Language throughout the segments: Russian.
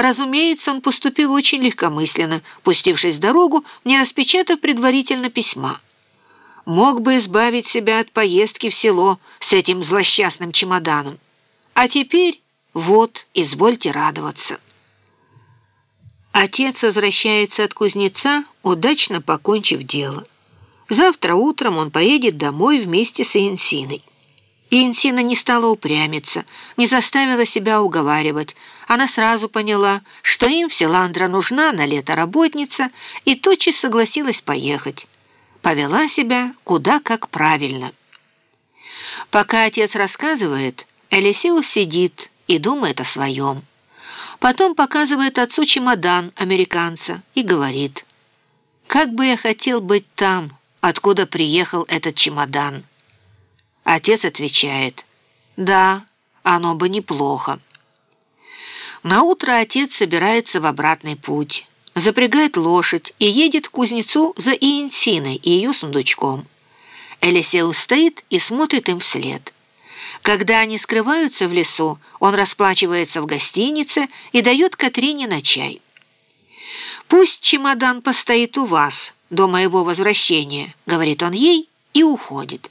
Разумеется, он поступил очень легкомысленно, пустившись в дорогу, не распечатав предварительно письма. Мог бы избавить себя от поездки в село с этим злосчастным чемоданом. А теперь вот, извольте радоваться. Отец возвращается от кузнеца, удачно покончив дело. Завтра утром он поедет домой вместе с Инсиной. Инсина не стала упрямиться, не заставила себя уговаривать. Она сразу поняла, что им в Селандра нужна на лето работница, и тотчас согласилась поехать. Повела себя куда как правильно. Пока отец рассказывает, Элисеус сидит и думает о своем. Потом показывает отцу чемодан американца и говорит, «Как бы я хотел быть там, откуда приехал этот чемодан». Отец отвечает, «Да, оно бы неплохо». На утро отец собирается в обратный путь, запрягает лошадь и едет к кузнецу за Иенсиной и ее сундучком. Элисеус стоит и смотрит им вслед. Когда они скрываются в лесу, он расплачивается в гостинице и дает Катрине на чай. «Пусть чемодан постоит у вас до моего возвращения», — говорит он ей и уходит.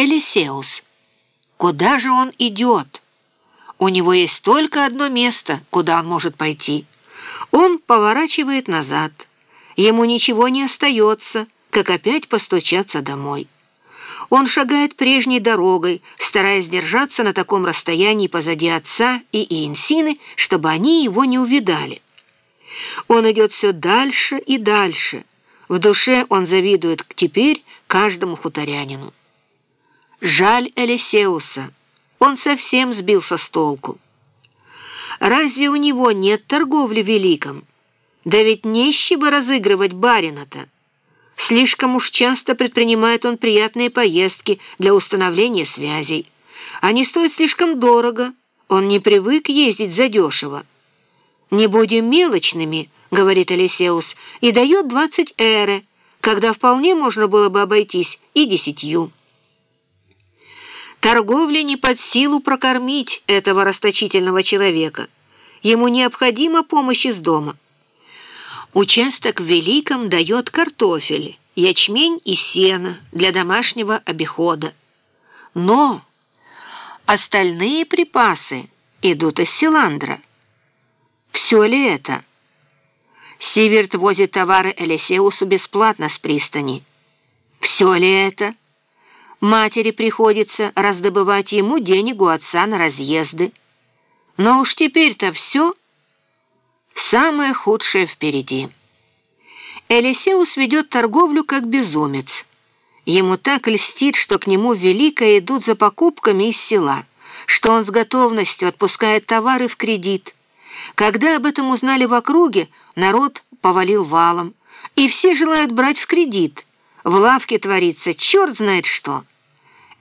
Элисеус. Куда же он идет? У него есть только одно место, куда он может пойти. Он поворачивает назад. Ему ничего не остается, как опять постучаться домой. Он шагает прежней дорогой, стараясь держаться на таком расстоянии позади отца и Иенсины, чтобы они его не увидали. Он идет все дальше и дальше. В душе он завидует теперь каждому хуторянину. Жаль Элисеуса, он совсем сбился с толку. Разве у него нет торговли великом? Да ведь не бы разыгрывать барина-то. Слишком уж часто предпринимает он приятные поездки для установления связей. Они стоят слишком дорого, он не привык ездить задешево. «Не будем мелочными», — говорит Элисеус, и дает двадцать эры, когда вполне можно было бы обойтись и десятью. Торговле не под силу прокормить этого расточительного человека. Ему необходима помощь из дома. Участок в Великом дает картофель, ячмень и сено для домашнего обихода. Но остальные припасы идут из Силандра. Все ли это? Сиверт возит товары Элисеусу бесплатно с пристани. Все ли это? Матери приходится раздобывать ему денег у отца на разъезды. Но уж теперь-то все самое худшее впереди. Элисеус ведет торговлю как безумец. Ему так льстит, что к нему великое идут за покупками из села, что он с готовностью отпускает товары в кредит. Когда об этом узнали в округе, народ повалил валом, и все желают брать в кредит. В лавке творится черт знает что.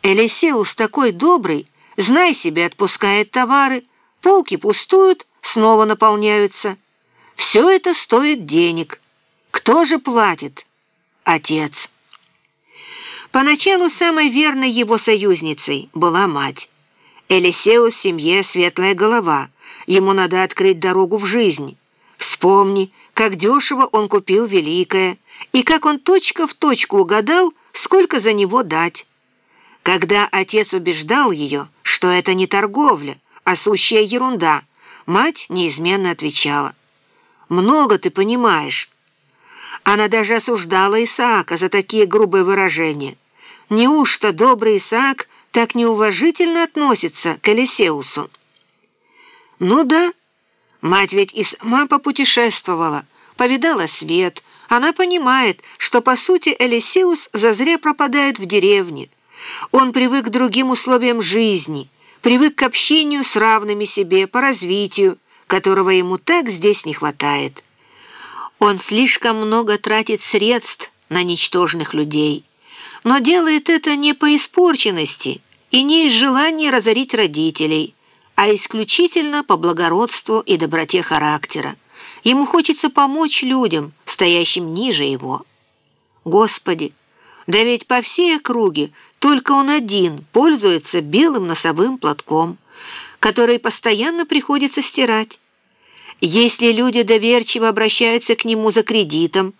Элисеус такой добрый, знай себе, отпускает товары, полки пустуют, снова наполняются. Все это стоит денег. Кто же платит? Отец. Поначалу самой верной его союзницей была мать. Элисеус в семье светлая голова. Ему надо открыть дорогу в жизнь. Вспомни, как дешево он купил великое, и как он точка в точку угадал, сколько за него дать. Когда отец убеждал ее, что это не торговля, а сущая ерунда, мать неизменно отвечала. «Много ты понимаешь». Она даже осуждала Исаака за такие грубые выражения. Неужто добрый Исаак так неуважительно относится к Элисеусу? Ну да, мать ведь и сама попутешествовала, повидала свет. Она понимает, что, по сути, Элисеус зазря пропадает в деревне. Он привык к другим условиям жизни, привык к общению с равными себе по развитию, которого ему так здесь не хватает. Он слишком много тратит средств на ничтожных людей, но делает это не по испорченности и не из желания разорить родителей, а исключительно по благородству и доброте характера. Ему хочется помочь людям, стоящим ниже его. Господи, да ведь по всей округе только он один пользуется белым носовым платком, который постоянно приходится стирать. Если люди доверчиво обращаются к нему за кредитом,